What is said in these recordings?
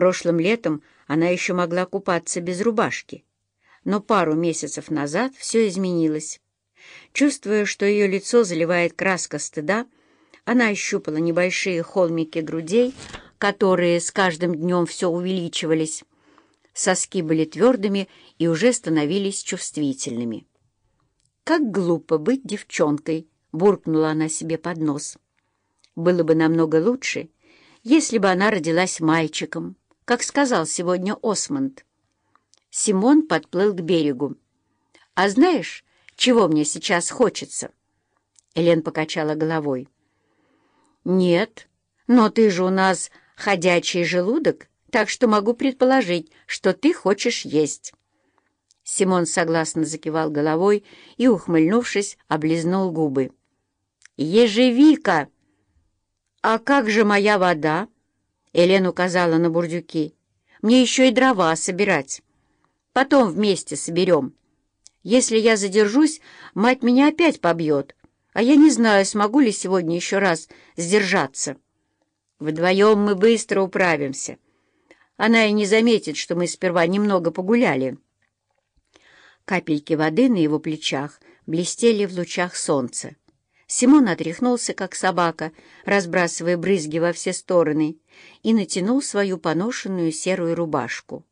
Прошлым летом она еще могла купаться без рубашки. Но пару месяцев назад все изменилось. Чувствуя, что ее лицо заливает краска стыда, она ощупала небольшие холмики грудей, которые с каждым днем все увеличивались. Соски были твердыми и уже становились чувствительными. «Как глупо быть девчонкой!» — буркнула она себе под нос. «Было бы намного лучше, если бы она родилась мальчиком, как сказал сегодня Осмонд». Симон подплыл к берегу. «А знаешь, чего мне сейчас хочется?» Элен покачала головой. «Нет, но ты же у нас ходячий желудок, так что могу предположить, что ты хочешь есть». Симон согласно закивал головой и, ухмыльнувшись, облизнул губы. «Ежевика!» «А как же моя вода?» Элен указала на бурдюки. «Мне еще и дрова собирать. Потом вместе соберем. Если я задержусь, мать меня опять побьет, а я не знаю, смогу ли сегодня еще раз сдержаться. Вдвоем мы быстро управимся. Она и не заметит, что мы сперва немного погуляли». Капельки воды на его плечах блестели в лучах солнца. Симон отряхнулся, как собака, разбрасывая брызги во все стороны, и натянул свою поношенную серую рубашку.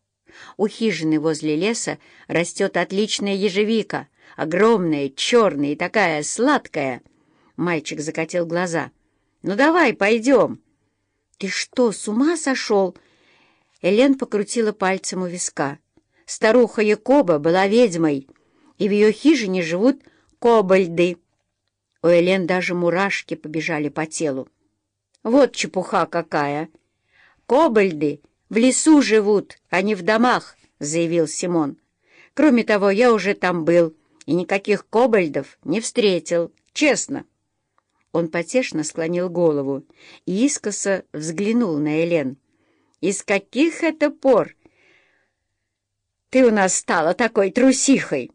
У хижины возле леса растет отличная ежевика, огромная, черная и такая сладкая. Мальчик закатил глаза. «Ну давай, пойдем!» «Ты что, с ума сошел?» Элен покрутила пальцем у виска. Старуха Якоба была ведьмой, и в ее хижине живут кобальды. У Элен даже мурашки побежали по телу. Вот чепуха какая! Кобальды в лесу живут, а не в домах, заявил Симон. Кроме того, я уже там был и никаких кобальдов не встретил, честно. Он потешно склонил голову и искоса взглянул на Элен. «Из каких это пор ты у нас стала такой трусихой!»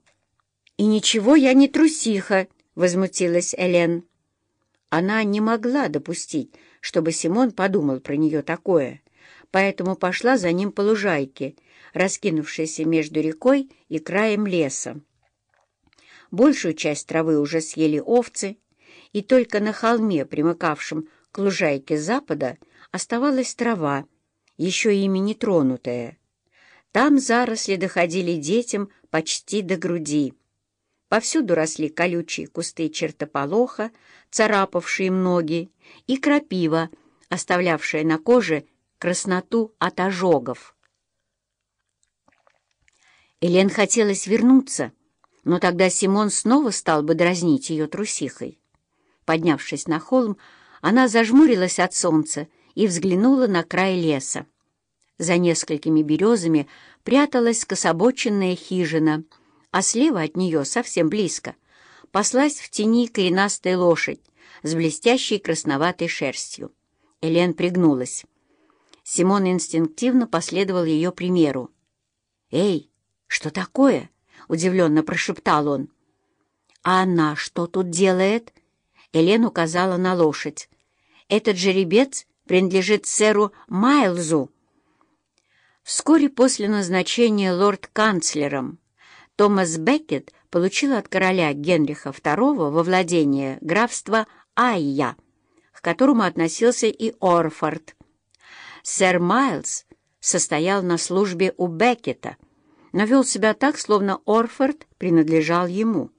«И ничего я не трусиха!» — возмутилась Элен. Она не могла допустить, чтобы Симон подумал про нее такое, поэтому пошла за ним по лужайке, раскинувшейся между рекой и краем леса. Большую часть травы уже съели овцы, и только на холме, примыкавшем к лужайке запада, оставалась трава, еще ими не тронутая. Там заросли доходили детям почти до груди. Повсюду росли колючие кусты чертополоха, царапавшие ноги, и крапива, оставлявшая на коже красноту от ожогов. Элен хотелось вернуться, но тогда Симон снова стал бы дразнить ее трусихой. Поднявшись на холм, она зажмурилась от солнца и взглянула на край леса. За несколькими березами пряталась кособоченная хижина, а слева от нее, совсем близко, паслась в тени коренастая лошадь с блестящей красноватой шерстью. Элен пригнулась. Симон инстинктивно последовал ее примеру. «Эй, что такое?» — удивленно прошептал он. «А она что тут делает?» Элен указала на лошадь. «Этот жеребец принадлежит сэру Майлзу». Вскоре после назначения лорд-канцлером Томас Беккет получил от короля Генриха II во владение графства Айя, к которому относился и Орфорд. Сэр Майлз состоял на службе у Беккета, но вел себя так, словно Орфорд принадлежал ему.